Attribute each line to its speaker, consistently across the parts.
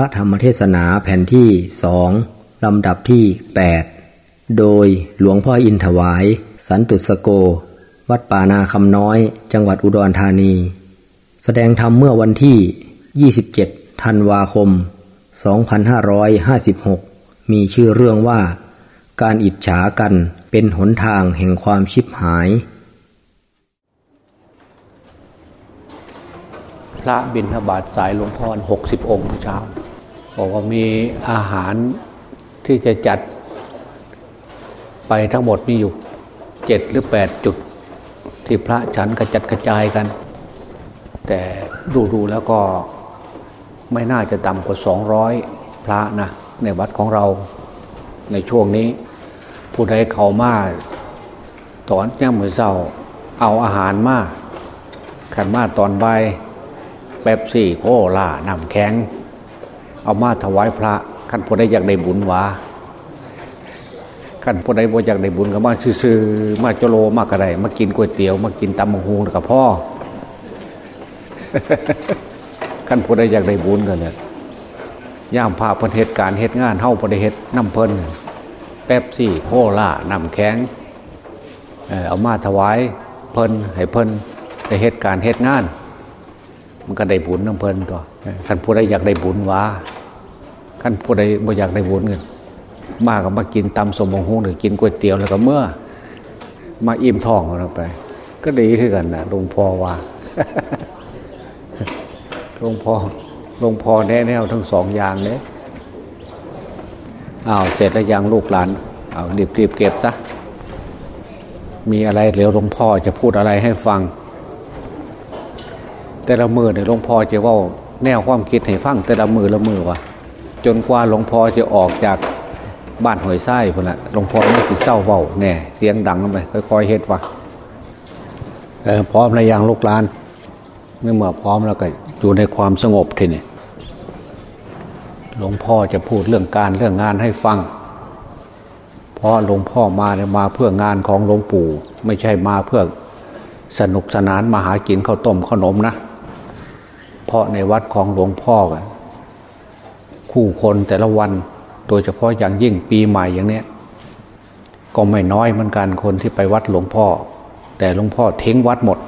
Speaker 1: พระธรรมเทศนาแผ่นที่สองลำดับที่ 8 โดยหลวงพ่ออินถวาย สันตุสโก วัดป่านาคำน้อย จังหวัดอุดรธานี แสดงธรรมเมื่อวันที่ 27 ธันวาคม 2556 มีชื่อเรื่องว่า การอิจฉากันเป็นหนทางแห่งความชิบหาย
Speaker 2: พระบิณฑบาตสายหลวงพ่อหกสิบองค์เช้า บอกว่ามีอาหารที่จะจัดไปทั้งหมดมีอยู่เจ็ดหรือแปดจุดที่พระฉันกระจัดกระจายกัน แต่ดูดูแล้วก็ไม่น่าจะต่ำกว่าสองร้อยพระนะในวัดของเราในช่วงนี้ ผู้ใดเขามาตอนย่ำมือเศร้าเอาอาหารมาขันมาตอนใบแป๊บซี่โคล่านำแข็ง เอามาถวายพระขันผู้ใดอยากได้บุญวาขันผู้ใดบ่อยากได้บุญก็มาซื้อมาจโลมากระไดมากินก๋วยเตี๋ยวมากินตำมังฮูกับพ่อขันผู้ใดอยากได้บุญกันเนี่ยย่ามพาเพิ่นเหตุการณ์เหตุงานเฮ้าประเฮ็ดน้ำเพิ่นแป๊บซี่โคล่านำแข็งเอามาถวายเพิ่นให้เพิ่นในเหตุการณ์เหตุงาน มันก็ได้บุญน้ำเพลินตัวท่านผู้ใดอยากได้บุญวะท่านผู้ใดบ่อยากได้บุญเงินมากก็มากินตำสมบงหงหรือกินก๋วยเตี๋ยวแล้วก็เมื่อ มาอิ่มท้องเราไป ก็ดีขึ้นกันนะหลวงพ่อว่าหลวงพ่อหลวงพ่อแน่แน่ทั้งสองอย่างเลยอ้าวเสร็จแล้วยังลูกหลานเอารีบรีบเก็บซะมีอะไรเหลือหลวงพ่อจะพูดอะไรให้ฟัง แต่ละมือเนี่ยหลวงพ่อจะว่าแนวความคิดให้ฟังแต่ละมือละมือวะจนกว่าหลวงพ่อจะออกจากบ้านหอยไส้พุ่นละหลวงพ่อไม่สิเศร้าเบาแน่เสียงดังกันไปค่อยๆเฮ็ดวะพร้อมแล้วยังลูกลานเมื่อเมื่อพร้อมแล้วก็อยู่ในความสงบทีนี่หลวงพ่อจะพูดเรื่องการเรื่องงานให้ฟัง เพราะหลวงพ่อมาเนี่ยมาเพื่องานของหลวงปู่ ไม่ใช่มาเพื่อสนุกสนานมาหากินข้าวต้มขนมนะ เพราะในวัดของหลวงพ่อกัน คู่คนแต่ละวัน โดยเฉพาะอย่างยิ่งปีใหม่อย่างเนี้ยก็ไม่น้อยเหมือนกันคนที่ไปวัดหลวงพ่อ แต่หลวงพ่อทิ้งวัดหมด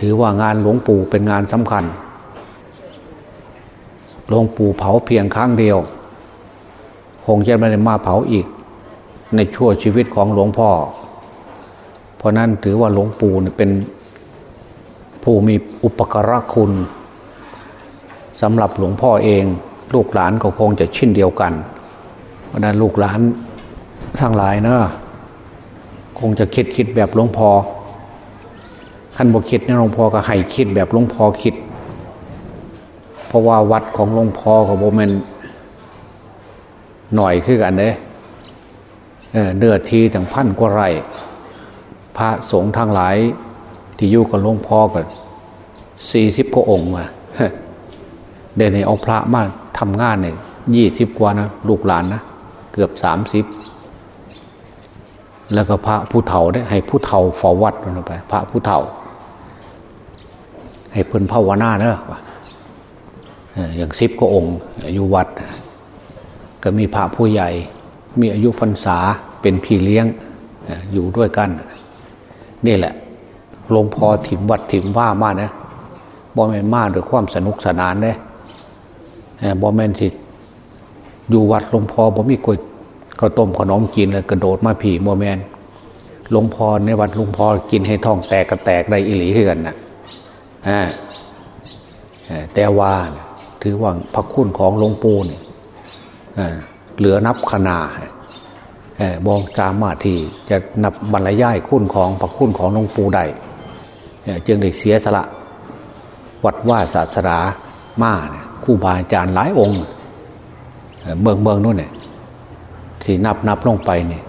Speaker 2: ถือว่างานหลวงปู่เป็นงานสำคัญหลวงปู่เผาเพียงครั้งเดียว คงจะไม่ได้มาเผาอีก ในชั่วชีวิตของหลวงพ่อ เพราะนั้นถือว่าหลวงปู่เป็นผู้มีอุปการะคุณ สำหรับหลวงพ่อเอง ลูกหลานก็คงจะเช่นเดียวกัน เพราะนั้นลูกหลานทั้งหลายนะคงจะคิดคิดแบบหลวงพ่อท่านบอกคิดนะหลวงพ่อก็ให้คิดแบบหลวงพ่อคิด เพราะว่าวัดของหลวงพ่อกับโบเมนหน่อยขึ้นกันเนเนื้อทีถึงพันกว่าไร่พระสงฆ์ทั้งหลายที่อยู่กับหลวงพ่อกันสี่สิบกว่าองค์มา เดี๋ยวนี้เอาพระมาทำงานเนี่ยยี่สิบกว่านะลูกหลานนะเกือบสามสิบแล้วก็พระผู้เฒ่าได้ให้ผู้เฒ่าฝอวัดลงไป พระผู้เฒ่า ให้เพิ่นภาวนาเนอะอย่างสิบก็องค์อยู่วัด ก็มีพระผู้ใหญ่ มีอายุพรรษาเป็นพี่เลี้ยงอยู่ด้วยกัน นี่แหละหลวงพ่อถิ่มวัดถิ่มว่ามานะบอแมนมาด้วยความสนุกสนานเนี่ย บอแมนที่อยู่วัดหลวงพ่อบ่มีก๋วยข้าวต้มขนมกินเลยกระโดดมาผีบอแมนหลวงพ่อในวัดหลวงพ่อกินให้ท้องแตกกระแตกได้อิหลีกันนะแต่ว่าถือว่าพระคุณของหลวงปู่เนี่ยเหลือนับขนาบองสามารถที่จะนับบรรยายคุณของพระคุณของหลวงปู่ได้จึงได้เสียสละวัดว่าศาสนามาเนี่ย คู่บาอาจารย์หลายองค์เมืองเมืองนู่นเนี่ยที่นับนับลงไปเนี่ย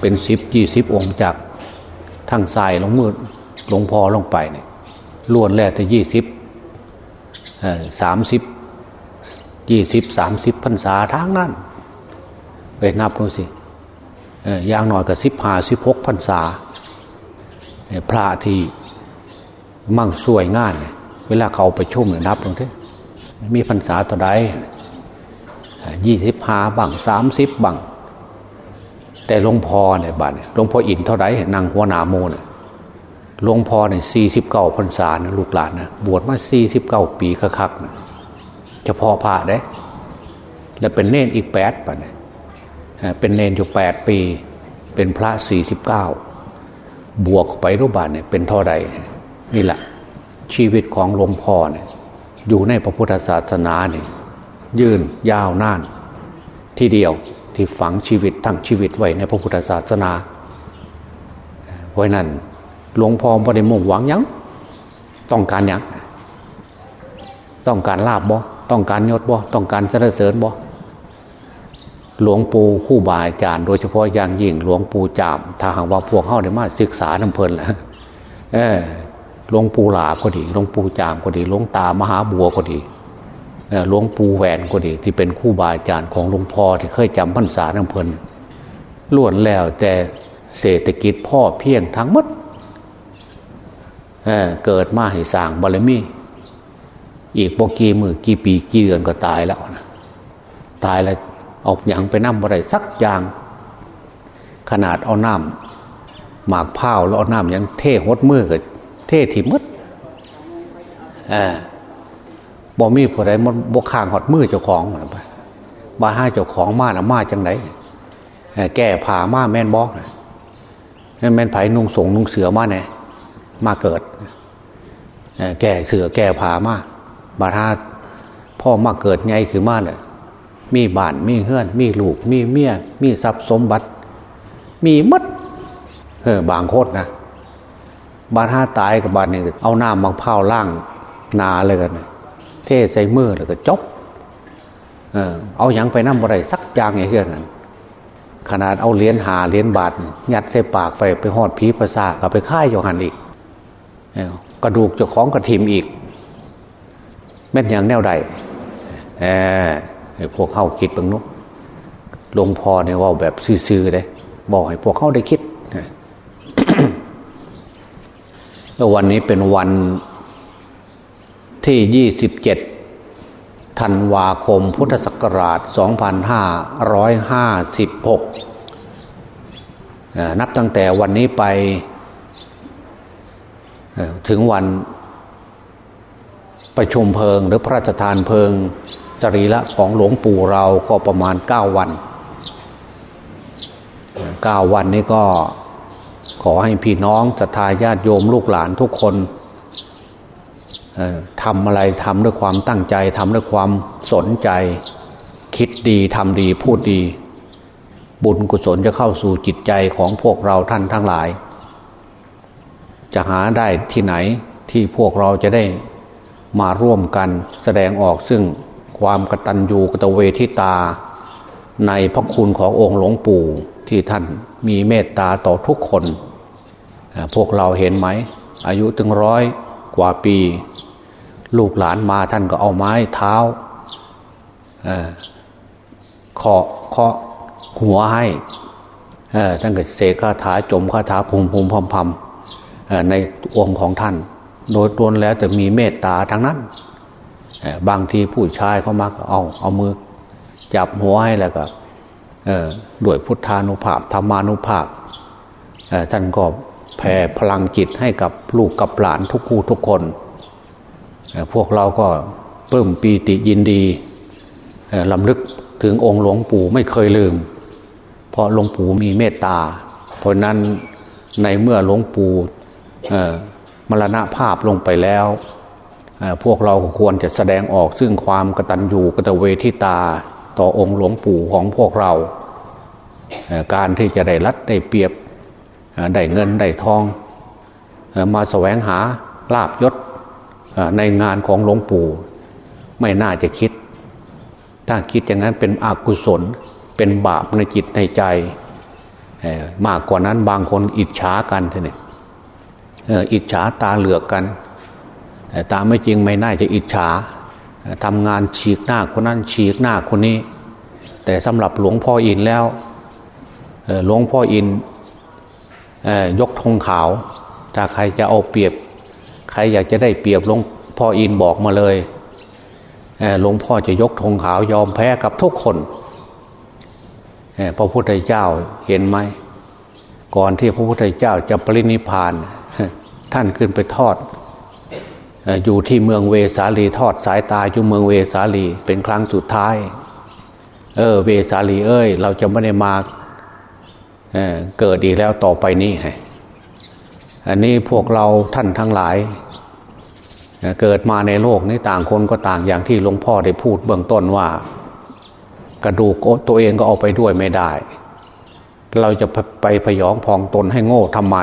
Speaker 2: เป็นสิบยี่สิบองค์จากทั้งทรายลงมือลงพอลงไปเนี่ยล้วนแล้วแต่ยี่สิบสามสิบยี่สิบสามสิบพรรษาทั้งนั้นไปนับดูสิอย่างหน่อยกับสิบห้าสิบหกพรรษาพระที่มั่งสวยงานเเวลาเขาไปชุ่มเนี่ยนับตรงที่มีพรรษาต่อใดยี่สิบห้าบังสามสิบบังแต่หลวงพ่อเนี่ยบ้านหลวงพ่ออินเท่าไรนางหัวนาโมเนี่ยหลวงพ่อเนี่ยสี่สิบเก้าพรรษานะลูกหลานนะบวชมาสี่สิบเก้าปีคักๆนะเฉพาะพระเด้ แล้วเป็นเนนอีกแปดป่ะเนี่ยเป็นเนนอยู่แปดปี เป็นพระสี่สิบเก้าบวกไปรูปบาทเนี่ยเป็นเท่าใดนี่แหละ ชีวิตของหลวงพ่อเนี่ยอยู่ในพระพุทธศาสนาเนี่ยยืนยาวนาน ที่เดียวที่ฝังชีวิตทั้งชีวิตไว้ในพระพุทธศาสนาเพราะนั้นหลวงพ่อไม่ได้มุ่งหวังยังต้องการยังต้องการลาบบ่ต้องการยศบ่ต้องการสรรเสริญบ่หลวงปู่คู่บาอาจารย์โดยเฉพาะอย่างยิ่งหลวงปู่จามถ้าหากว่าพวกเข้าได้มาศึกษาน้ำเพลินแล้วเออ หลวงปู่หลาก็ดีหลวงปู่จามก็ดีหลวงตามหาบัวก็ดีหลวงปู่แหวนก็ดี ที่เป็นคู่บาอาจารย์ของหลวงพ่อที่เคยจำพรรษาน้ำเพลินล้วนแล้วแต่เศรษฐกิจพ่อเพียงทั้งมดเเกิดมาให้สร้างบารมี อีกปกี่มือกี่ปีกี่เดือนก็ตายแล้วนะตายแล้วเอาอย่างไปน้ำอะไรสักอย่าง ขนาดเอาน้ำหมากเผาแล้วเอาน้ำยังเท่หดมือกับ เท่ถิ่มดอ่าบ่มีผู้ใดมันบกข้างหอดมือเจ้าของไปบ้าห้าเจ้าของมานะมาจังไหนแก่ผ่ามาแม่นบอกนะแม่นไผ่นุ่งสงนุ่งเสือมาไงมาเกิดแก่เสือแก่ผ่ามาบาท่าพ่อมาเกิดไงคือมาเลยมีบ้านมีเฮือน มีลูก มีเมีย มีทรัพย์สมบัติ มีมัดเออบางโคตรนะ บาท่าตายกับบาทนี่เอาหน้ามังเผาล่างนาเลยกันเทใส่มือแล้วก็จบเออเอาอย่างไปนั่งบะไรสักอย่างไงเพื่อนขนาดเอาเหรียญหาเหรียญบาทยัดใส่ปากไปไปหอดผีประสากับไปค่ายโยหันอีกกระดูกเจ้าของกระถิมอีกแม่นย่างแนวใดเออพวกเข้าคิดบางนุหลวงพ่อเนี่ยว่าแบบซื่อๆเลยบอกให้พวกเข้าได้คิดแล้ ววันนี้เป็นวันที่ยี่สิบเจ็ดธันวาคม พุทธศักราช 2556 นับตั้งแต่วันนี้ไปถึงวันประชุมเพลิง หรือพระราชทานเพลิงจรีละของหลวงปู่เราก็ประมาณเก้าวันเก้าวันนี้ก็ ขอให้พี่น้องศรัทธาญาติโยมลูกหลานทุกคนทำอะไรทำด้วยความตั้งใจทำด้วยความสนใจ คิดดีทำดีพูดดี บุญกุศลจะเข้าสู่จิตใจของพวกเราท่านทั้งหลาย จะหาได้ที่ไหนที่พวกเราจะได้มาร่วมกันแสดงออกซึ่งความกตัญญูกตเวทิตา ในพระคุณขององค์หลวงปู่ที่ท่าน มีเมตตาต่อทุกคน พวกเราเห็นไหม อายุถึงร้อยกว่าปี ลูกหลานมาท่านก็เอาไม้เท้าเคาะเคาะหัวให้ท่านก็เสกคาถาจมคาถาภูมิภูมิพมพมในองค์ของท่าน โดยตวนแล้วจะมีเมตตาทั้งนั้น บางทีผู้ชายเขามักเอาเอามือจับหัวให้แล้วก็ ด้วยพุทธานุภาพธรรมานุภาพท่านก็แผ่พลังจิตให้กับลูกกับหลานทุกคู่ทุกคน พวกเราก็เพิ่มปีติยินดีลำลึกถึงองค์หลวงปู่ไม่เคยลืม เพราะหลวงปู่มีเมตตา เพราะนั้นในเมื่อหลวงปู่มรณภาพลงไปแล้ว พวกเราควรจะแสดงออกซึ่งความกตัญญูกตเวทิตาต่อองค์หลวงปู่ของพวกเรา การที่จะได้รัดได้เปรียบได้เงินได้ทอง มาแสวงหาลาบยศในงานของหลวงปู่ไม่น่าจะคิด ถ้าคิดอย่างนั้นเป็นอกุศลเป็นบาปในจิตในใจ มากกว่านั้นบางคนอิจฉากันท่นี่อิจฉาตาเหลือกกันแต่ตามไม่จริงไม่น่าจะอิจฉาทำงานฉีกหน้าคนนั้นฉีกหน้าคนนี้ แต่สำหรับหลวงพ่ออินแล้ว หลวงพ่ออินยกธงขาว ถ้าใครจะเอาเปรียบ ใครอยากจะได้เปรียบหลวงพ่ออินบอกมาเลยหลวงพ่อจะยกธงขาวยอมแพ้กับทุกคนพระพุทธเจ้าเห็นไหมก่อนที่พระพุทธเจ้าจะปรินิพาน ท่านขึ้นไปทอด อยู่ที่เมืองเวสาลีทอดสายตาอยู่เมืองเวสาลีเป็นครั้งสุดท้าย เออ เวสาลีเอ้ย เราจะไม่ได้มา เกิดอีกแล้วต่อไปนี้อันนี้พวกเราท่านทั้งหลาย เกิดมาในโลกนี้ต่างคนก็ต่างอย่างที่หลวงพ่อได้พูดเบื้องต้นว่า กระดูกตัวเองก็เอาไปด้วยไม่ได้ เราจะไปพยองพองตนให้โง่ทำไม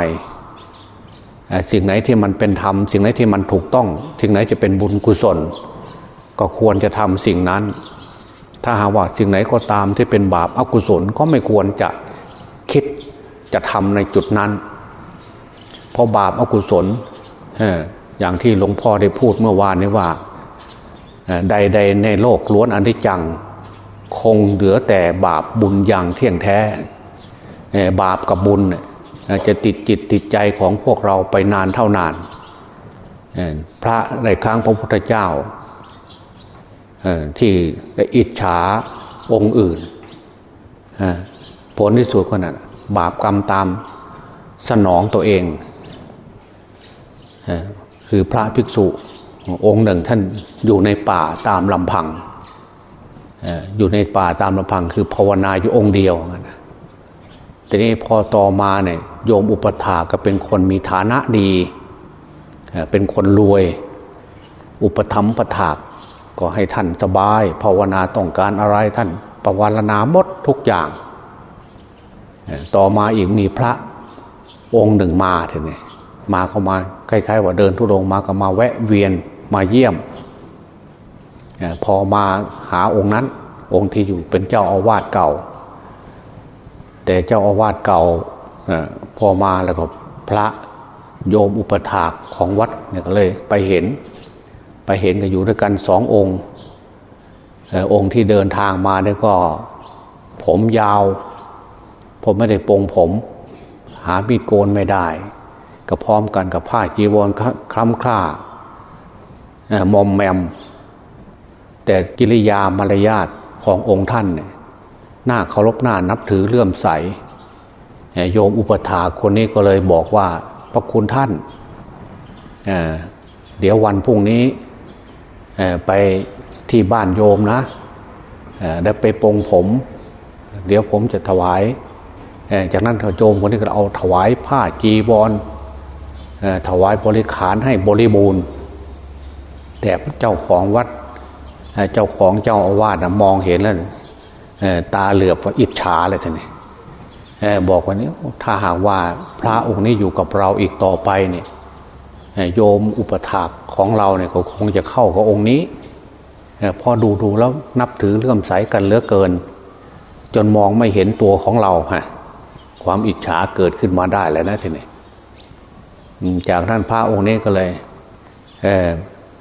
Speaker 2: สิ่งไหนที่มันเป็นธรรมสิ่งไหนที่มันถูกต้อง สิ่งไหนจะเป็นบุญกุศล ก็ควรจะทำสิ่งนั้น ถ้าหาว่าสิ่งไหนก็ตามที่เป็นบาปอกุศลก็ไม่ควรจะ คิดจะทำในจุดนั้น เพราะบาปอกุศลอย่างที่หลวงพ่อได้พูดเมื่อวานนี้ว่า ใด ๆ ในโลกล้วนอนิจจัง คงเหลือแต่บาปบุญอย่างเที่ยงแท้ บาปกับบุญจะติดจิตติดใจของพวกเราไปนานเท่านาน พระในครั้งพระพุทธเจ้าที่ได้อิจฉาองค์อื่นผลที่สุดก็นั้น บาปกรรมตามสนองตัวเองคือพระภิกษุองค์หนึ่งท่านอยู่ในป่าตามลำพังอยู่ในป่าตามลำพัง คือภาวนาอยู่องค์เดียวแต่นี้พอต่อมาเนี่ยโยมอุปถาก็เป็นคนมีฐานะดี เป็นคนรวย อุปธรรมประถากก็ให้ท่านสบาย ภาวนาต้องการอะไรท่านปวารณาหมดทุกอย่าง ต่อมาอีกมีพระองค์หนึ่งมาเถอะเนี่มาเข้ามาคล้ายๆว่าเดินทุรงมาก็มาแวะเวียนมาเยี่ยมพอมาหาองค์นั้น องค์ที่อยู่เป็นเจ้าอาวาสเก่า แต่เจ้าอาวาสเก่าพอมาแล้วก็พระโยมอุปถากของวัดเนี่ยก็เลยไปเห็น ไปเห็นกันอยู่ด้วยกันสององค์ องค์ที่เดินทางมาเนี่ยก็ ผมยาว ผมไม่ได้ปงผม หามีดโกนไม่ได้ ก็พร้อมกันกับผ้าจีวรคล้ำคล้ามอมแมม แต่กิริยามารยาทขององค์ท่านเนี่ยหน้าเคารพหน้านับถือเลื่อมใส โยมอุปถาคนนี้ก็เลยบอกว่าพระคุณท่านเเดี๋ยววันพรุ่งนี้ไปที่บ้านโยมนะได้ไปปรงผม เดี๋ยวผมจะถวาย จากนั้นโยมคนนี้ก็เอาถวายผ้าจีวรถวายบริขารให้บริบูรณ์ แต่เจ้าของวัดเจ้าของเจ้าอาวาสมองเห็นแล้วตาเหลือบว่าอิจฉาเลยท่านนี่บอกว่านี้ถ้าหากว่าพระองค์นี้อยู่กับเราอีกต่อไปเนี่ยโยมอุปถากของเราเนี่ยก็คงจะเข้ากับองค์นี้พอดูดูแล้วนับถือเลื่อมใสกันเหลือเกิน จนมองไม่เห็นตัวของเราฮะ ความอิจฉาเกิดขึ้นมาได้แล้วนะทีนี้จากท่านพระองค์นี้ก็เลยเ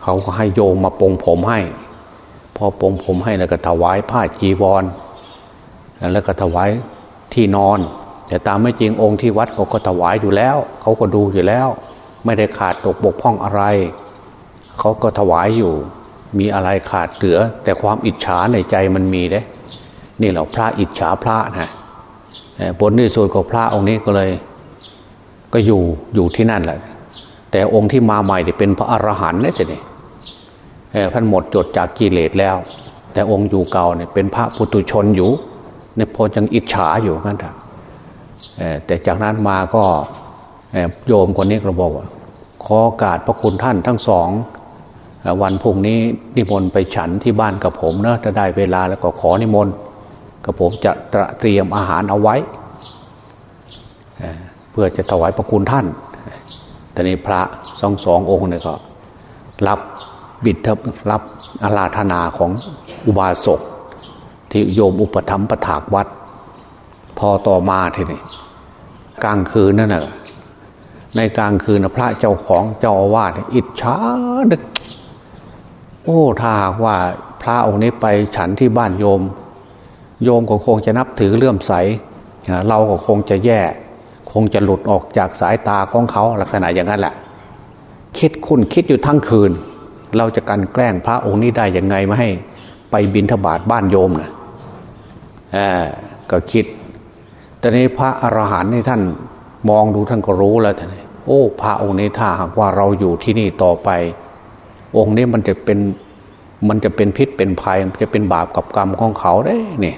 Speaker 2: เขาก็ให้โยมมาปงผมให้ พอปงผมให้แล้วก็ถวายผ้าจีวร แล้วก็ถวายที่นอน แต่ตามไม่จริงองค์ที่วัดเขาก็ถวายอยู่แล้ว เขาก็ดูอยู่แล้ว ไม่ได้ขาดตกบกพร่องอะไร เขาก็ถวายอยู่ มีอะไรขาดเหลือ แต่ความอิจฉาในใจมันมีเด้นี่เราพระอิจฉาพระนะ ผลที่สุดของพระองค์นี้ก็เลย ก็อยู่อยู่ที่นั่นแหละ แต่องค์ที่มาใหม่เป็นพระอรหันต์เนี่ยสิท่านหมดจดจากกิเลสแล้ว แต่องค์อยู่เก่าเนี่ยเป็นพระพุทุชนอยู่เนี่ยพอจังอิจฉาอยู่นั่นแหละแต่จากนั้นมาก็โยมคนนี้ก็บอกว่าขอการพระคุณท่านทั้งสอง วันพุ่งนี้นิมนต์ไปฉันที่บ้านกับผมเนะถ้าได้เวลาแล้วก็ขอนิมนต์ กับผมจะเตรียมอาหารเอาไว้ เพื่อจะถวายพระคุณท่าน แต่ในพระสองสององค์เนี่ยก็รับบิดทับรับอาราธนาของอุบาสกที่โยมอุปถัมประถากวัด พอต่อมาทีนี้กลางคืนนั่นแหะในกลางคืนพระเจ้าของเจ้าอาวาสอิจฉาดึก โอ้ถ้าว่าพระองค์นี้ไปฉันที่บ้านโยม โยมก็คงจะนับถือเลื่อมใส เราก็คงจะแย่ คงจะหลุดออกจากสายตาของเขาลักษณะอย่างนั้นแหละ คิดคุณคิดอยู่ทั้งคืน เราจะกันแกล้งพระองค์นี้ได้ยังไงไม่ให้ไปบินทบาทบ้านโยมนะอก็คิด แต่ในพระอรหันต์นี่ท่านมองดูท่านก็รู้แล้วท่านโอ้ พระองค์นี้ถ้าหากว่าเราอยู่ที่นี่ต่อไป องค์นี้มันจะเป็น มันจะเป็นพิษเป็นภัยมันจะเป็นบาปกับกรรมของเขาได้เนี่ย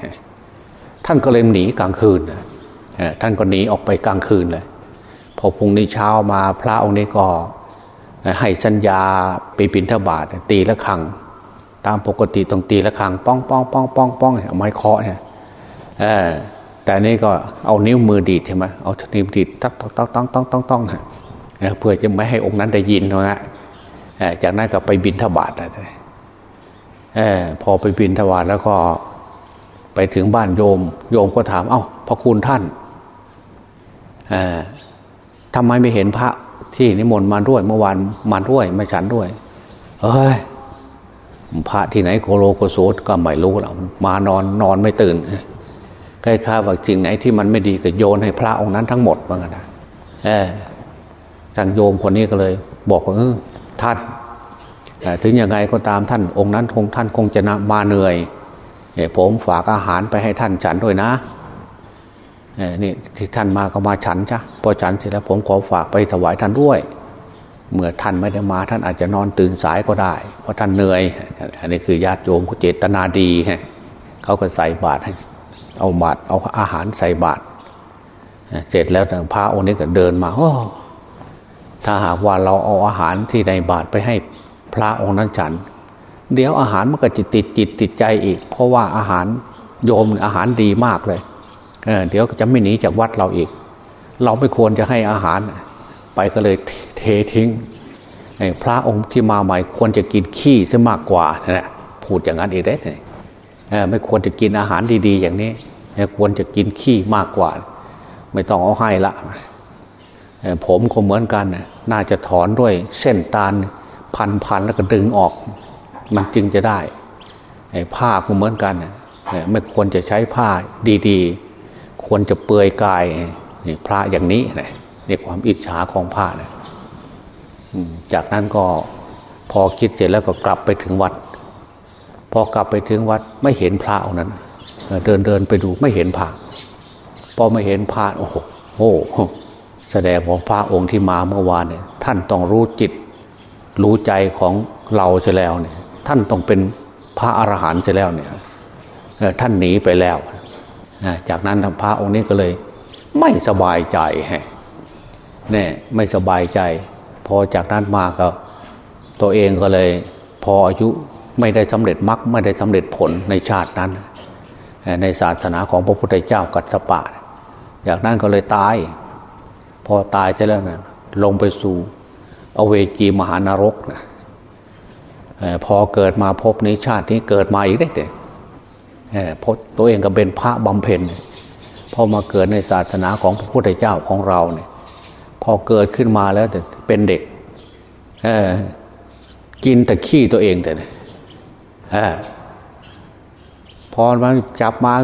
Speaker 2: ท่านก็เลยหนีกลางคืนท่านก็หนีออกไปกลางคืนเลยพอพุ่งนี้เช้ามาพระองค์นี้ก็ให้สัญญาไปบินทบาทตีละครัง ตามปกติต้องตีละครังป้องป้องป้องป้องป้องเอาไม้เคาะเนี่ยแต่นี่ก็เอานิ้วมือดีดใช่ไหมเอานิ้วดีดตักตักตักตักตักตักตักเพื่อจะไม่ให้องค์นั้นได้ยินนะฮะจากนั้นก็ไปบินทบาทเล ยพอไปบินทบาทแล้วก็ไปถึงบ้านโยม โยมก็ถาม เอา้าพระคุณท่านทำไมไม่เห็นพระที่นิมนต์มาด้วยเมื่อวานมาด้วยมาฉันด้วยเฮ้ยพระที่ไหนโกโลโกโซก็ไม่รู้แล้วมานอนนอนไม่ตื่นใกล้ข้าว่าจริงไหนที่มันไม่ดีก็โยนให้พระองค์นั้นทั้งหมดว่างั้นนะเออทางโยมคนนี้ก็เลย บอกว่าท่าน ถึงยังไงก็ตามท่านองค์นั้นคงท่านคงจะมาเหนื่อยผมฝากอาหารไปให้ท่านฉันด้วยนะนี่ที่ท่านมาก็มาฉันจ้ะพอฉันเสร็จแล้วผมขอฝากไปถวายท่านด้วย เมื่อท่านไม่ได้มาท่านอาจจะนอนตื่นสายก็ได้ เพราะท่านเหนื่อย อันนี้คือญาติโยมเขาเจตนาดีเขาก็ใส่บาตรให้เอาบาตรเอาอาหารใส่บาตรเสร็จแล้วพระองค์นี้ก็เดินมาโอ้ถ้าหากว่าเราเอาอาหารที่ในบาตรไปให้ พระองค์นั้นฉัน เดี๋ยวอาหารมันก็จะติดจิตติดใจอีก เพราะว่าอาหารโยมอาหารดีมากเลยเเดี๋ยวจะไม่หนีจากวัดเราอีก เราไม่ควรจะให้อาหาร ไปก็เลยเททิ้งพระองค์ที่มาใหม่ควรจะกินขี้ซะมากกว่านะพูดอย่างนั้นอีกได้เลยไม่ควรจะกินอาหารดีๆ อย่างนี้ควรจะกินขี้มากกว่า ไม่ต้องเอาให้ละผมก็เหมือนกันน่าจะถอนด้วยเส้นตาล พันพันแล้วก็ดึงออก มันจึงจะได้ผ้าก็เหมือนกันไม่ควรจะใช้ผ้าดีๆ ควรจะเปลือยกายพระอย่างนี้นะในความอิจฉาของพระนะจากนั้นก็พอคิดเสร็จแล้วก็กลับไปถึงวัด พอกลับไปถึงวัดไม่เห็นพระองนั้น เดินเดินไปดูไม่เห็นพระพอไม่เห็นพระโอ้โหแสดงของพระองค์ที่มาเมื่อวานเนี่ยท่านต้องรู้จิต รู้ใจของเราเสียแล้วเนี่ยท่านต้องเป็นพระอรหันต์เสียแล้วเนี่ยท่านหนีไปแล้วจากนั้นพระองค์นี้ก็เลย ไม่สบายใจฮะเนี่ยไม่สบายใจ พอจากนั้นมาก็ ตัวเองก็เลย พออายุไม่ได้สำเร็จมรรคไม่ได้สำเร็จผลในชาตินั้น ในศาสนาของพระพุทธเจ้ากัสปะจากนั้นก็เลยตาย พอตายจะแล้วนะลงไปสู่ เวจีมหานรกนะพอเกิดมาพบในชาตินี้เกิดมาอีกได้แต่พตัวเองก็เป็นพระบำเพ็ญพอมาเกิดในศาสนาของพระพุทธเจ้าของเราเนี่ย พอเกิดขึ้นมาแล้วแต่เป็นเด็กกินแต่ขี้ตัวเองแต่พอมาจับมา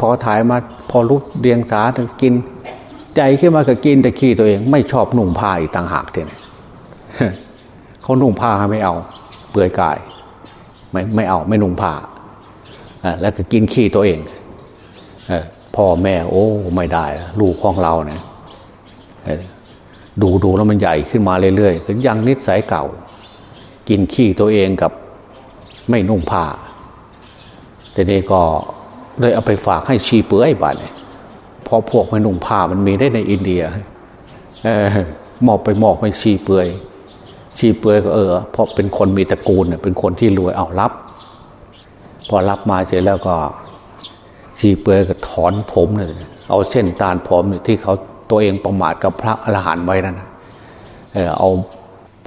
Speaker 2: พอถ่ายมาพอรู้เดียงสากิน ใจขึ้นมาก็กินแต่ขี้ตัวเอง ไม่ชอบหนุ่มผ้าอีกต่างหากเนี่ย เขานุ่งผ้าไม่เอา เปลือยกาย ไม่ไม่เอาไม่นุ่งผ้าแล้วก็กินขี้ตัวเองพ่อแม่โอ้ไม่ได้ ลูกของเราเนี่ยดูดูแล้วมันใหญ่ขึ้นมาเรื่อยๆถึงยังนิสัยเก่า กินขี้ตัวเองกับไม่นุ่งผ้าแต่นี้ก็เลยเอาไปฝากให้ชีเปื่อยบ้านเนี่ยพอพวกไม่นุ่งผ้ามันมีได้ในอินเดียเออมอบไปมอบไปชีเปื่อย ชีเปลือยก็เออ เพราะเป็นคนมีตระกูลเป็นคนที่รวยเอารับ พอรับมาเสร็จแล้วก็ชีเปลือยก็ถอนผมเลยเอาเส้นตาลผมที่เขาตัวเองประมาทกับพระอรหันต์ไว้นั่นเออเอา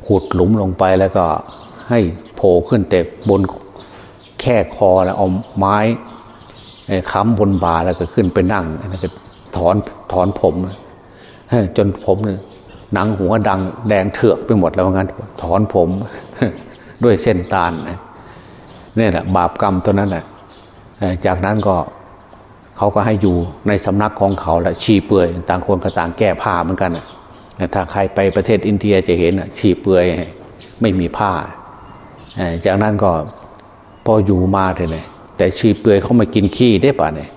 Speaker 2: ขุดหลุมลงไปแล้วก็ให้โผล่ขึ้นเตะบนแค่คอแล้วเอาไม้ค้ำบนบ่าแล้วก็ขึ้นไปนั่งแล้วก็ถอนถอนผมจนผมเนี่ย หนังหัวดังแดงเถือกไปหมดแล้วงั้น ถอนผมด้วยเส้นตาลนี่แหละ บาปกรรมตัวนั้นแหละจากนั้นก็เขาก็ให้อยู่ในสำนักของเขาแหละชีเปื่อย ต่างคนก็ต่างแก้ผ้าเหมือนกันถ้าใครไปประเทศอินเดียจะเห็นชีเปื่อยไม่มีผ้าจากนั้นก็พออยู่มาเถอะเนี่ยแต่ชีเปลือยเขามากินขี้ได้ป่ะเนี่ย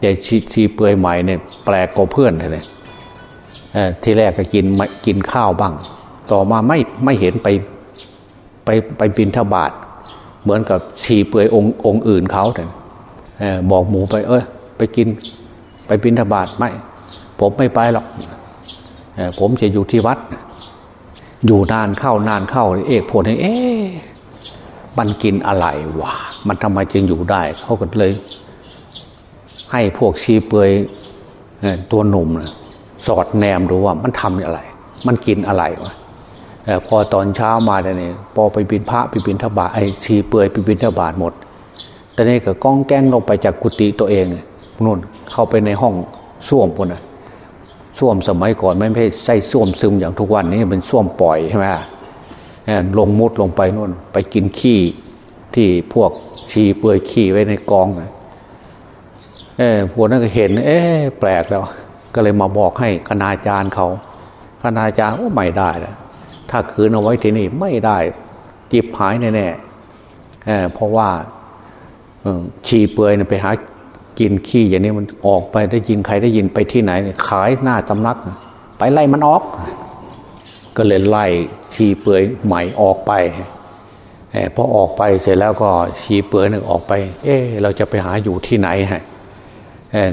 Speaker 2: แต่ชีชีเปลือยใหม่เนี่ยแปลกกว่าเพื่อนเถอะเนี่ย ทีแรกก็กินกินข้าวบ้าง ต่อมาไม่ไม่เห็นไปไปไปบินทบาทเหมือนกับชีเปลือยองค์องค์อื่นเขาแต่บอกหมูไปเอ้ยไปกินไปบินทบาทไม่ ผมไม่ไปหรอกผมจะอยู่ที่วัด อยู่นานเข้านานเข้า เอกผลเอ๊ะมันกินอะไรวะมันทำไมจึงอยู่ได้เขาก็เลย ให้พวกชีเปยตัวหนุ่มนะ สอดแนมดูว่ามันทำอะไร มันกินอะไรวะพอตอนเช้ามาเนี่ยพอไปบินพระไปบินทบาทไอ้ชีเปือยไปบินทบาทหมด แต่นี่ก็ก้องแก้งลงไปจากกุฏิตัวเองนู่นเข้าไปในห้องส้วมปุ่นนะส้วมสมัยก่อนไม่ใช่ใส่ส้วมซึมอย่างทุกวันนี้เป็นส้วมปล่อยใช่ไหมลงมุดลงไปนู่น ไปกินขี้ที่พวกชีเปื่อยขี้ไว้ในกองนะเออพวกนั้นก็เห็น เอ๊แปลกแล้ว ก็เลยมาบอกให้คณาจารย์เขาคณาจารย์โอ้ไม่ได้นะถ้าคืนเอาไว้ที่นี่ไม่ได้จิบหายแน่ๆเเพราะว่าชีเปื่อยไปหากินขี้อย่างนี้มันออกไปได้ยินใครได้ยินไปที่ไหน ขายหน้าตำนัก ไปไล่มันออก ก็เลยไล่ชีเปื่อยใหม่ออกไปพอออกไปเสร็จแล้วก็ชีเปื่อยหนึ่งออกไป เอ๊เราจะไปหาอยู่ที่ไหนฮะ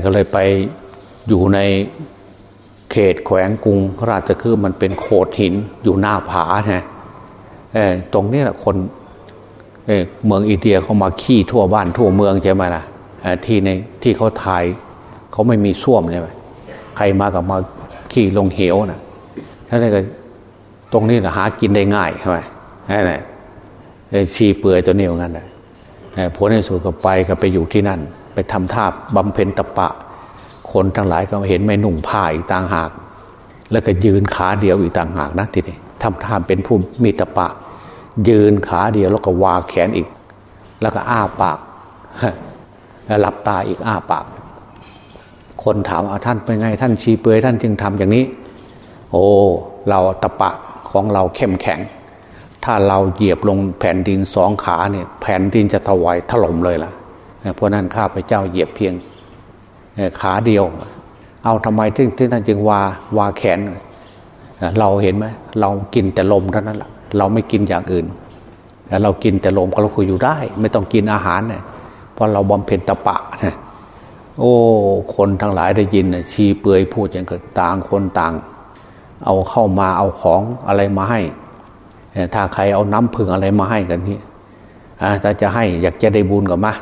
Speaker 2: ก็เลยไป อยู่ในเขตแขวงกรุงราชคือมันเป็นโขดหินอยู่หน้าผาฮะตรงนี้แหละคนเมืองอินเดียเขามาขี้ทั่วบ้านทั่วเมืองใช่ไหมล่ะที่ในที่เขาถ่ายเขาไม่มีส้วมใช่ไหมใครมากับมาขี่ลงเหวนะท่านนี่ก็ตรงนี้นะหากินได้ง่ายใช่ไหมนั่นแหละชีเปื่อยตัวนี้เหมือนกันนะผลในสุดก็ไปก็ไปอยู่ที่นั่น ไปทำท่าบำเพ็ญตะปะ คนทั้งหลายก็เห็นไม่หนุ่งผ้าอีกต่างหาก แล้วก็ยืนขาเดียวอีกต่างหากนะทีนี้ทำท่าเป็นผู้มีตะปะ ยืนขาเดียวแล้วก็วาแขนอีก แล้วก็อ้าปากหลับตาอีกอ้าปาก คนถามเอาท่านเป็นไงท่านชีเปือยท่านจึงทำอย่างนี้ โอ้เราตะปะของเราเข้มแข็ง ถ้าเราเหยียบลงแผ่นดินสองขาเนี่ยแผ่นดินจะถวายถล่มเลยล่ะเพราะนั้นข้าพเจ้าเหยียบเพียง ขาเดียว เอาทำไมที่ที่ท่านจึงวาวาแขน เราเห็นไหมเรากินแต่ลมเท่านั้นแหละเราไม่กินอย่างอื่นแล้วเรากินแต่ลมก็เราคุยอยู่ได้ ไม่ต้องกินอาหารเนี่ยเพราะเราบำเพ็ญตะปะนะโอ้ คนทั้งหลายได้ยินชีเปือยพูดอย่างเกิดต่างคนต่าง เอาเข้ามาเอาของอะไรมาให้ถ้าใครเอาน้ำพึ่งอะไรมาให้กันนี่ถ้าจะให้อยากจะได้บุญกับมา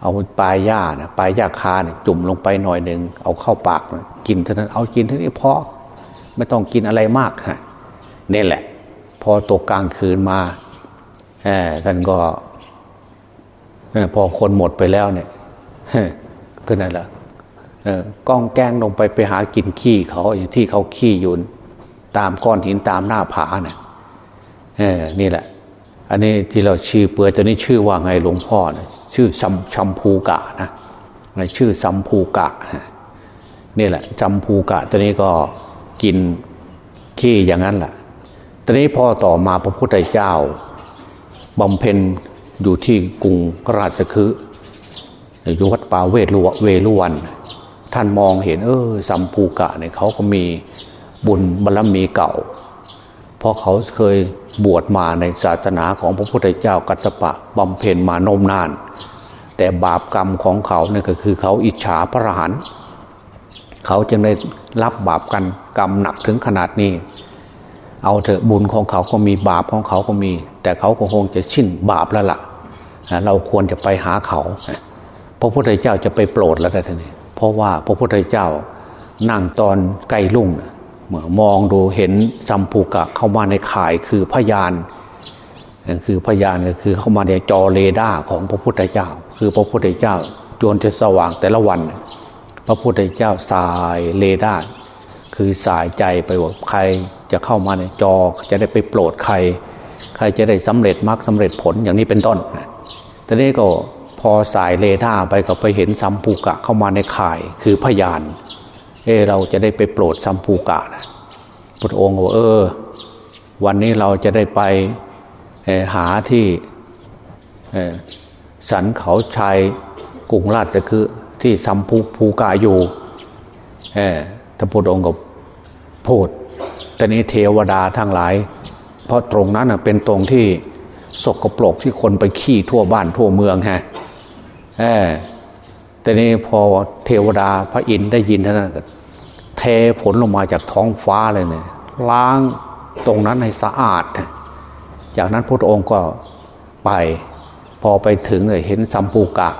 Speaker 2: เอาปลายหญ้านะปลายหญ้าคาเนี่ยจุ่มลงไปหน่อยหนึ่งเอาเข้าปากนะกินเท่านั้นเอากินเท่านี้พอไม่ต้องกินอะไรมากฮะนี่แหละ พอตกกลางคืนมาท่านก็พอคนหมดไปแล้วเนี่ยก็นั่นแหละก้องแกงลงไปไปหากินขี้เขาอย่างที่เขาขี้อยู่ตามก้อนหินตามหน้าผาเนี่ยนี่แหละ อันนี้ที่เราชื่อเปือยตัวนี้ชื่อว่าไงหลวงพ่อนะชื่อชัมชัมพูกะนะชื่อสัมภูกะนี่แหละจัมภูกะตัวนี้ก็กินขี้อย่างนั้นแหละตอนนี้พอต่อมาพระพุทธเจ้าบำเพ็ญอยู่ที่กรุงราชคืออยู่วัดป่าเวลุเวลุวัน ท่านมองเห็น เออสัมภูกะเนี่ยเขาก็มีบุญบารรมีเก่า เพราะเขาเคยบวชมาในศาสนาของพระพุทธเจ้ากัสปะบำเพ็ญมานมนาน แต่บาปกรรมของเขาเนี่ยก็คือเขาอิจฉาพระรหันต์เขาจึงได้รับบาปกันกรรมหนักถึงขนาดนี้ เอาเถอะบุญของเขาก็มีบาปของเขาก็มี แต่เขาก็คงจะชินบาปแล้วละ่ะ เราควรจะไปหาเขา พระพุทธเจ้าจะไปโปรดแล้วท่านนี่เพราะว่าพระพุทธเจ้านั่งตอนใกล้รุ่ง เมื่อมองดูเห็นสัมภูกะเข้ามาในข่ายคือพระญาณคือพระญาณก็คือเข้ามาในจอเรดาร์ของพระพุทธเจ้า คือพระพุทธเจ้าจนจะสว่างแต่ละวัน พระพุทธเจ้าฉายเรดาร์คือฉายใจไปว่าใครจะเข้ามาในจอจะได้ไปโปรดใคร ใครจะได้สำเร็จมรรคสำเร็จผลอย่างนี้เป็นต้นแต่นี้ก็พอฉายเรดาร์ไปก็ไปเห็นสัมภูกะเข้ามาในข่ายคือพระญาณ เออเราจะได้ไปโปรดสัมภูกะนะพระองค์บอกเออ วันนี้เราจะได้ไปหาที่สันเขาชายกรุงราชคือที่สัมภูภูกาอยู่ท่านพุทธองค์ก็พูดแต่นี้เทวดาทั้งหลาย เพราะตรงนั้นเป็นตรงที่สกปรกที่คนไปขี้ทั่วบ้านทั่วเมืองฮะแต่นี้พอเทวดาพระอินทร์ได้ยินเท่านั้น เทฝนลงมาจากท้องฟ้าเลยเนี่ยล้างตรงนั้นให้สะอาด จากนั้นพระองค์ก็ไปพอไปถึงเลยเห็นสัมปูกะ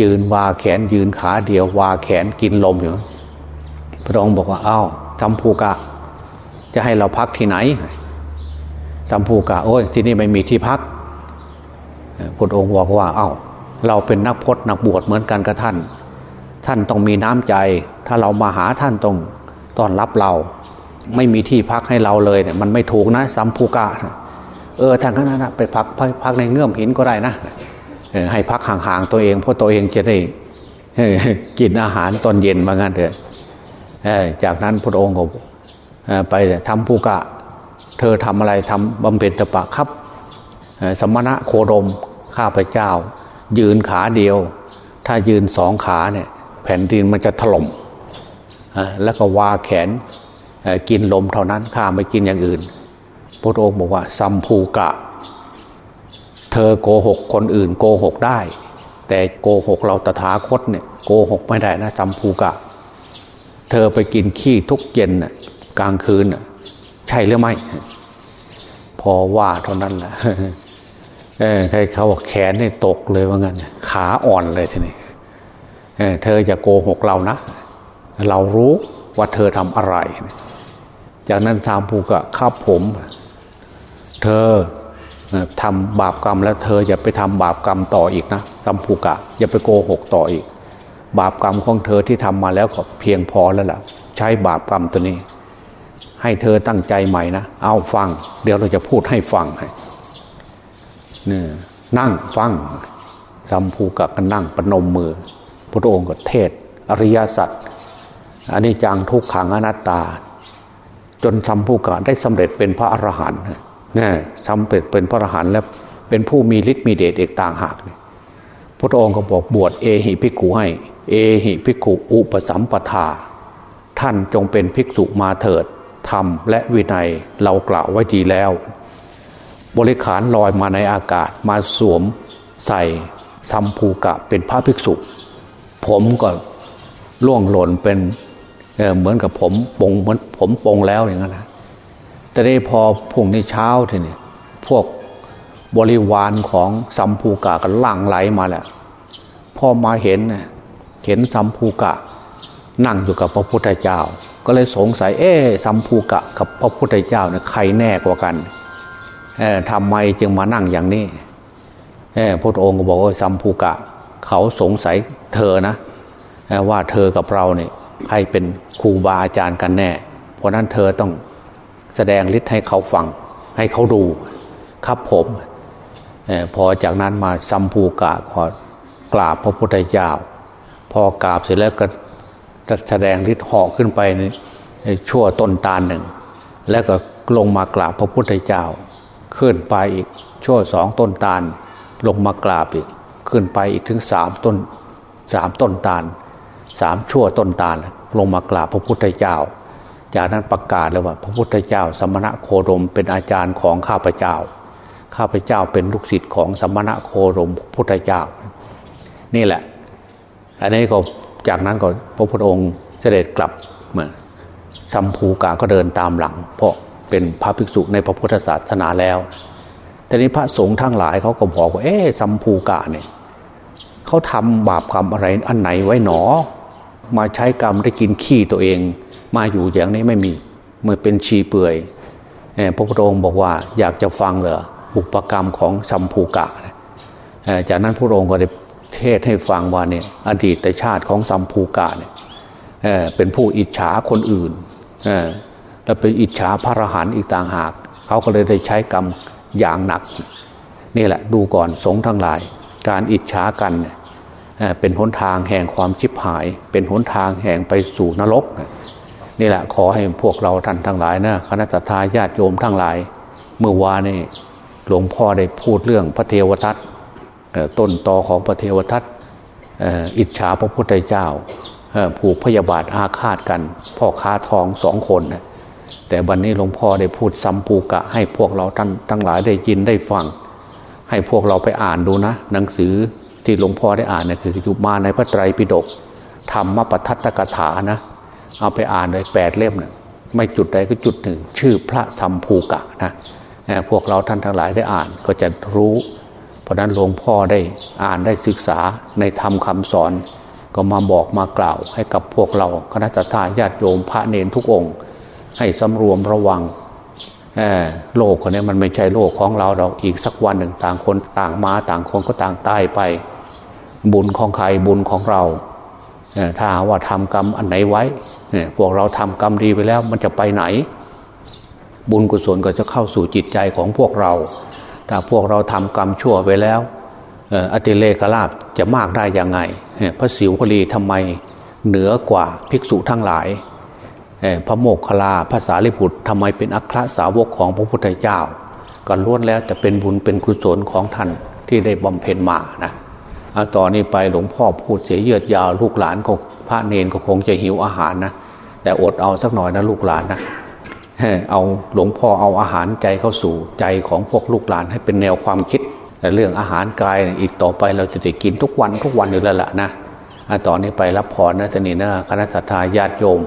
Speaker 2: ยืนวาแขนยืนขาเดียววาแขนกินลมอยู่ พระองค์บอกว่า เอา้าสัมปูกะ จะให้เราพักที่ไหน สัมภูกะ โอ้ย ที่นี่ไม่มีที่พักพระองค์บอกว่า เอา้า เราเป็นนักพจนักบวชเหมือนกันกับท่าน ท่านต้องมีน้ำใจ ถ้าเรามาหาท่านต้องต้อนรับเรา ไม่มีที่พักให้เราเลยเนี่ยมันไม่ถูกนะสัมภูกะเออทางนั้นนะไปพักพักในเงื่อมหินก็ได้นะให้พักห่างๆตัวเองเพราะตัวเองจะได้กินอาหารตอนเย็นมางั้นเถอะจากนั้นพระองค์ก็ไปทำภูกะ เธอทำอะไรทำบำเพ็ญตปะครับ สมณะโคดมข้าพเจ้า ยืนขาเดียว ถ้ายืนสองขาเนี่ย แผ่นดินมันจะถล่มแล้วก็วาแขนกินลมเท่านั้นข้าไม่กินอย่างอื่น พระองค์บอกว่าสัมภูกะ เธอโกหกคนอื่นโกหกได้ แต่โกหกเราตถาคตเนี่ยโกหกไม่ได้นะสัมภูกะ เธอไปกินขี้ทุกเย็นกลางคืนใช่หรือไม่ พอว่าเท่านั้นแหละเออใครเขาบอกแขนเนี่ยตกเลยว่างั้นขาอ่อนเลยทีนี้ เธออย่าโกหกเรานะ เรารู้ว่าเธอทำอะไร จากนั้นสามภูกะข้าผม เธอทำบาปกรรมแล้วเธออย่าไปทำบาปกรรมต่ออีกนะสามภูกะอย่าไปโกหกต่ออีก บาปกรรมของเธอที่ทำมาแล้วก็เพียงพอแล้วล่ะ ใช้บาปกรรมตัวนี้ ให้เธอตั้งใจใหม่นะ เอาฟัง เดี๋ยวเราจะพูดให้ฟังให้นี่นั่งฟังสัมภูกะก็นั่งปนมมือ พระองค์ก็เทศ อริยสัจอันนี้จังทุกขังอนัตตา จนสัมภูกะได้สำเร็จเป็นพระอรหันต์นี่สำเร็จเป็นพระอรหันต์แล้วเป็นผู้มีฤทธิ์มีเดชเอกต่างหากพระองค์ก็บอกบวชเอหิภิกขุให้ เอหิภิกขุอุปสัมปทา ท่านจงเป็นภิกษุมาเถิดธรรมและวินัยเรากล่าวไว้ดีแล้ว บริขารลอยมาในอากาศมาสวมใส่สัมภูกะเป็นพระภิกษุ ผมก็ล่วงหล่นเป็นเเหมือนกับผมปงเหมือนผมปงแล้วอย่างนั้นนะแต่ได้พอพุ่งในเช้าทีนี้พวกบริวารของสัมภูกะกันล่างไหลมาแล้วพอมาเห็นเห็นสัมภูกะ นั่งอยู่กับพระพุทธเจ้า ก็เลยสงสัย เอ๊สัมภูกะกับพระพุทธเจ้าเนี่ยใครแน่กว่ากันเอ๊ทำไมจึงมานั่งอย่างนี้เอ๊พระองค์ก็บอกว่าสัมภูกะ เขาสงสัยเธอนะว่าเธอกับเราเนี่ยใครเป็นครูบาอาจารย์กันแน่ เพราะนั้นเธอต้องแสดงฤทธิ์ให้เขาฟัง ให้เขาดูครับผมพอจากนั้นมาสัมภูกะขอกราบพระพุทธเจ้าพอกราบเสร็จแล้วก็แสดงฤทธิ์เหาะขึ้นไปในชั่วต้นตาลหนึ่ง แล้วก็ลงมากราบพระพุทธเจ้า ขึ้นไปอีกชั่วสองต้นตาลลงมากราบอีก ขึ้นไปอีกถึงสามต้นสามต้นตาลสามชั่วต้นตาล ลงมากราบพระพุทธเจ้า จากนั้นประกาศเลยว่า พระพุทธเจ้า สมณะโคดมเป็นอาจารย์ของข้าพเจ้า ข้าพเจ้าเป็นลูกศิษย์ของสมณะโคดมพุทธเจ้า นี่แหละ อันนี้ก็จากนั้นก็พระพุทธองค์เสด็จกลับเมื่อสัมภูกาก็เดินตามหลัง เพราะเป็นพระภิกษุในพระพุทธศาสนาแล้วแต่นี้พระสงฆ์ทั้งหลายเขาก็บอกว่า เอ๊ะสัมภูกาเนี่ย เขาทำบาปกรรมอะไรอันไหนไว้หนอ มาใช้กรรมได้กินขี้ตัวเอง มาอยู่อย่างนี้ไม่มีเมื่อเป็นชีเปื่อยพระพุทธองค์บอกว่าอยากจะฟังเหรอบุปกรรมของสัมภูกะจากนั้นพระองค์ก็ได้เทศให้ฟังว่าเนี่ยอดีตชาติของสัมภูกาเนี่ยเเป็นผู้อิจฉาคนอื่นแล้วเป็นอิจฉาพระรหันต์อีกต่างหาก เขาก็เลยได้ใช้กรรมอย่างหนัก นี่แหละดูก่อนสงทั้งหลาย การอิจฉากันเป็นหนทางแห่งความชิบหาย เป็นหนทางแห่งไปสู่นรกนี่แหละขอให้พวกเราท่านทั้งหลายนะคณะทาญาติโยมทั้งหลาย เมื่อวานนี่หลวงพ่อได้พูดเรื่องพระเทวทัตต้นตอของพระเทวทัตอิจฉาพระพุทธเจ้าผูกพยาบาทอาฆาตกัน พ่อค้าทองสองคนแต่วันนี้หลวงพ่อได้พูดสัมปูกะให้พวกเราท่านทั้งหลายได้ยินได้ฟัง ให้พวกเราไปอ่านดูนะ หนังสือที่หลวงพ่อได้อ่านเนี่ยคืออยู่มาในพระไตรปิฎกธรรมปทัตตกถานะ เอาไปอ่านเลยแปดเล่มเนี่ยไม่จุดใดก็จุดหนึ่ง ชื่อพระสัมภูกะนะพวกเราท่านทั้งหลายได้อ่านก็จะรู้ เพราะนั้นหลวงพ่อได้อ่านได้ศึกษาในธรรมคาสอน ก็มาบอกมากล่าวให้กับพวกเราคณะทาญาติโยมพระเนนทุกองค์ ให้สำรวมระวัง โลกคนนี้มันไม่ใช่โลกของเราเราอีกสักวันหนึ่งต่างคนต่างมาต่างคนก็ต่างตายไป บุญของใครบุญของเราถ้าว่าทำกรรมอันไหนไว้พวกเราทำกรรมดีไปแล้ว มันจะไปไหน บุญกุศลก็จะเข้าสู่จิตใจของพวกเราถ้าพวกเราทำกรรมชั่วไปแล้วอติเลกลาบจะมากได้ยังไงพระสิวคลีทำไมเหนือกว่าภิกษุทั้งหลาย พระโมกขลาภาษาลิบุตรทำไมเป็นอัครสาวกของพระพุทธเจ้าก็ล้วนแล้วจะเป็นบุญเป็นกุศลของท่านที่ได้บำเพ็ญมานะต่อนนี้ไปหลวงพ่อพูดเสียเยือดยาวลูกหลานก็พระเนนก็คงจะหิวอาหารนะแต่อดเอาสักหน่อยนะลูกหลานนะเอาหลวงพ่อเอาอาหารใจเข้าสู่ใจของพวกลูกหลานให้เป็นแนวความคิดแต่เรื่องอาหารกายอีกต่อไปเราจะได้กินทุกวันทุกวันอยู่แล้วล่ะนะต่อนนี้ไปรับพรนะสนินะคณะสัตยาญาติโยม